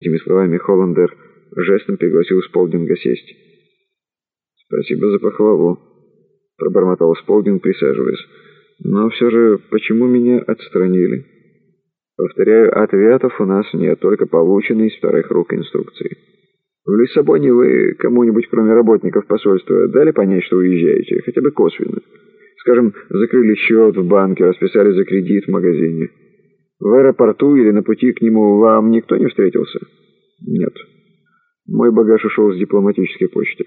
Этими словами Холландер жестом пригласил Сполдинга сесть. «Спасибо за похвалу», — пробормотал Сполдинг, присаживаясь. «Но все же, почему меня отстранили?» «Повторяю, ответов у нас нет, только полученные из вторых рук инструкции. В Лиссабоне вы кому-нибудь, кроме работников посольства, дали понять, что уезжаете, хотя бы косвенно? Скажем, закрыли счет в банке, расписали за кредит в магазине». В аэропорту или на пути к нему вам никто не встретился? Нет. Мой багаж ушел с дипломатической почты.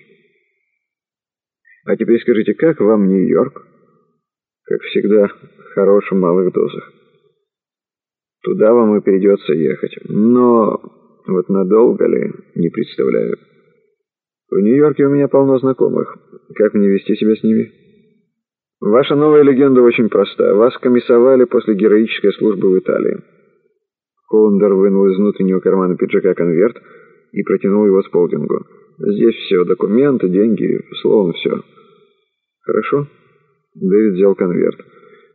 А теперь скажите, как вам Нью-Йорк? Как всегда, в малых дозах. Туда вам и придется ехать. Но вот надолго ли, не представляю. В Нью-Йорке у меня полно знакомых. Как мне вести себя с ними? Ваша новая легенда очень проста. Вас комиссовали после героической службы в Италии. Холландер вынул из внутреннего кармана пиджака конверт и протянул его Сполдингу. Здесь все, документы, деньги, словом, все. Хорошо? Дэвид взял конверт.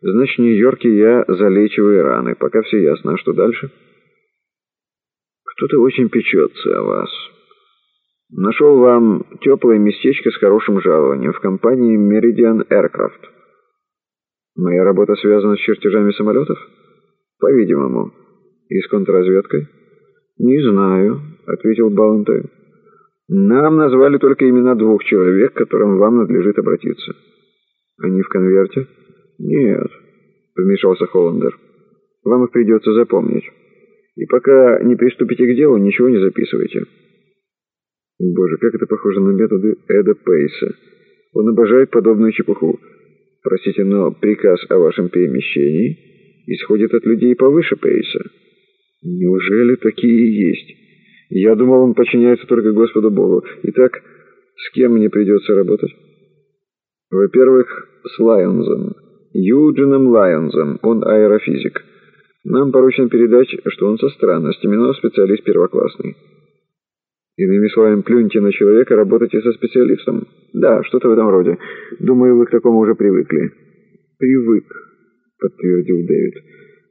Значит, в Нью-Йорке я залечиваю раны. Пока все ясно. А что дальше? Кто-то очень печется о вас. Нашел вам теплое местечко с хорошим жалованием в компании Meridian Aircraft. Моя работа связана с чертежами самолетов? По-видимому. И с контрразведкой? Не знаю, ответил Балантайн. Нам назвали только имена двух человек, к которым вам надлежит обратиться. Они в конверте? Нет, вмешался Холландер. Вам их придется запомнить. И пока не приступите к делу, ничего не записывайте. Боже, как это похоже на методы Эда Пейса. Он обожает подобную чепуху. Простите, но приказ о вашем перемещении исходит от людей повыше Пейса. Неужели такие есть? Я думал, он подчиняется только Господу Богу. Итак, с кем мне придется работать? Во-первых, с Лайонзом. Юджином Лайонзом. Он аэрофизик. Нам поручено передать, что он со странностями, но специалист первоклассный. Иными словами, плюньте на человека, работайте со специалистом. Да, что-то в этом роде. Думаю, вы к такому уже привыкли. Привык, подтвердил Дэвид.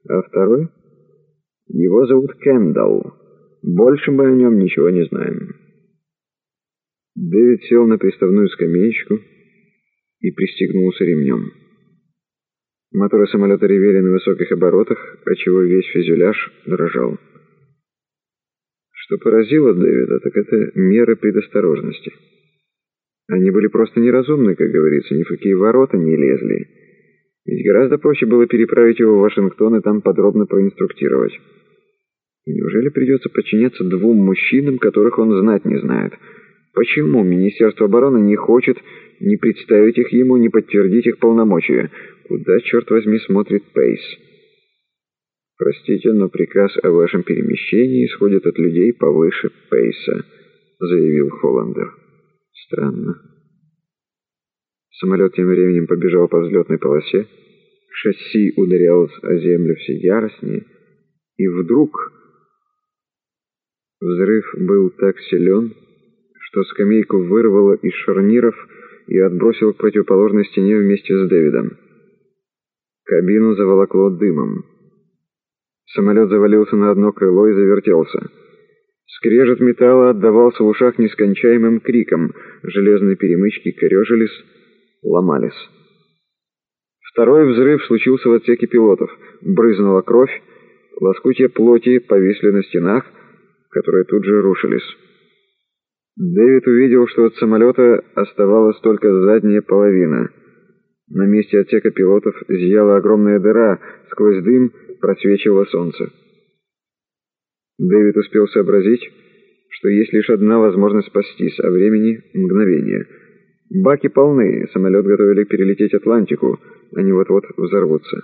А второй? Его зовут Кэндалл. Больше мы о нем ничего не знаем. Дэвид сел на приставную скамеечку и пристегнулся ремнем. Моторы самолета ревели на высоких оборотах, отчего весь фюзеляж дрожал. Что поразило Дэвида, так это меры предосторожности. Они были просто неразумны, как говорится, ни в какие ворота не лезли. Ведь гораздо проще было переправить его в Вашингтон и там подробно проинструктировать. Неужели придется подчиняться двум мужчинам, которых он знать не знает? Почему Министерство обороны не хочет ни представить их ему, ни подтвердить их полномочия? Куда, черт возьми, смотрит Пейс? «Простите, но приказ о вашем перемещении исходит от людей повыше Пейса», — заявил Холландер. «Странно». Самолет тем временем побежал по взлетной полосе, шасси ударялось о землю все яростнее, и вдруг взрыв был так силен, что скамейку вырвало из шарниров и отбросило к противоположной стене вместе с Дэвидом. Кабину заволокло дымом. Самолет завалился на одно крыло и завертелся. Скрежет металла отдавался в ушах нескончаемым криком. Железные перемычки корежились, ломались. Второй взрыв случился в отсеке пилотов. Брызнула кровь, лоскутья плоти повисли на стенах, которые тут же рушились. Дэвид увидел, что от самолета оставалась только задняя половина. На месте отсека пилотов зияла огромная дыра, сквозь дым просвечивало солнце. Дэвид успел сообразить, что есть лишь одна возможность спастись, а времени — мгновение. Баки полны, самолет готовили перелететь Атлантику, они вот-вот взорвутся.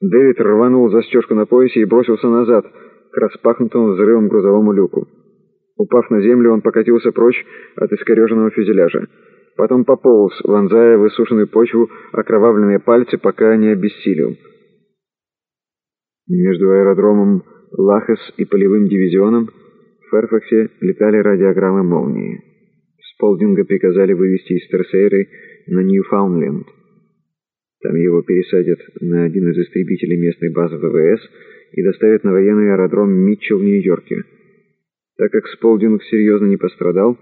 Дэвид рванул застежку на поясе и бросился назад, к распахнутому взрывом грузовому люку. Упав на землю, он покатился прочь от искореженного фюзеляжа. Потом пополз, вонзая в иссушенную почву окровавленные пальцы, пока не обессилел. Между аэродромом Лахес и полевым дивизионом в Ферфаксе летали радиограммы «Молнии». Сполдинга приказали вывести из Терсейры на Ньюфаундленд. Там его пересадят на один из истребителей местной базы ВВС и доставят на военный аэродром Митчелл в Нью-Йорке. Так как Сполдинг серьезно не пострадал,